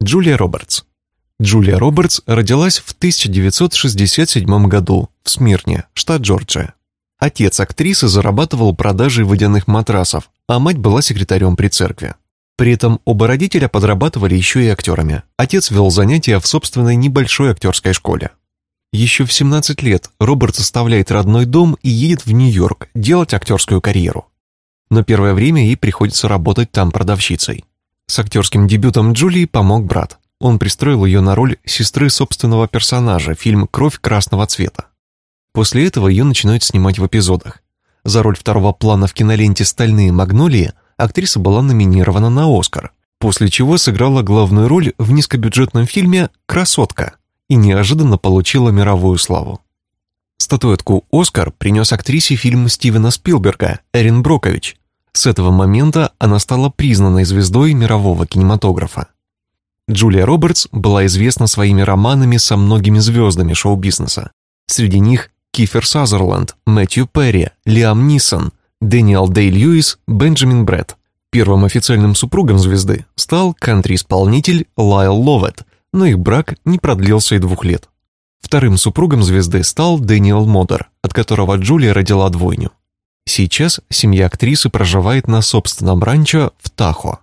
Джулия Робертс. Джулия Робертс родилась в 1967 году в Смирне, штат Джорджия. Отец актрисы зарабатывал продажей водяных матрасов, а мать была секретарем при церкви. При этом оба родителя подрабатывали еще и актерами. Отец вел занятия в собственной небольшой актерской школе. Еще в 17 лет Роберт оставляет родной дом и едет в Нью-Йорк делать актерскую карьеру. Но первое время ей приходится работать там продавщицей. С актерским дебютом Джулии помог брат. Он пристроил ее на роль сестры собственного персонажа, фильм «Кровь красного цвета». После этого ее начинают снимать в эпизодах. За роль второго плана в киноленте «Стальные магнолии» актриса была номинирована на «Оскар», после чего сыграла главную роль в низкобюджетном фильме «Красотка» и неожиданно получила мировую славу. Статуэтку «Оскар» принес актрисе фильм Стивена Спилберга «Эрин Брокович». С этого момента она стала признанной звездой мирового кинематографа. Джулия Робертс была известна своими романами со многими звездами шоу-бизнеса. Среди них Кифер Сазерленд, Мэтью Перри, Лиам Нисон, Дэниел Дэй Льюис, Бенджамин Брэтт. Первым официальным супругом звезды стал кантри-исполнитель Лайл Ловет, но их брак не продлился и двух лет. Вторым супругом звезды стал Дэниел Модер, от которого Джулия родила двойню. Сейчас семья актрисы проживает на собственном ранчо в Тахо.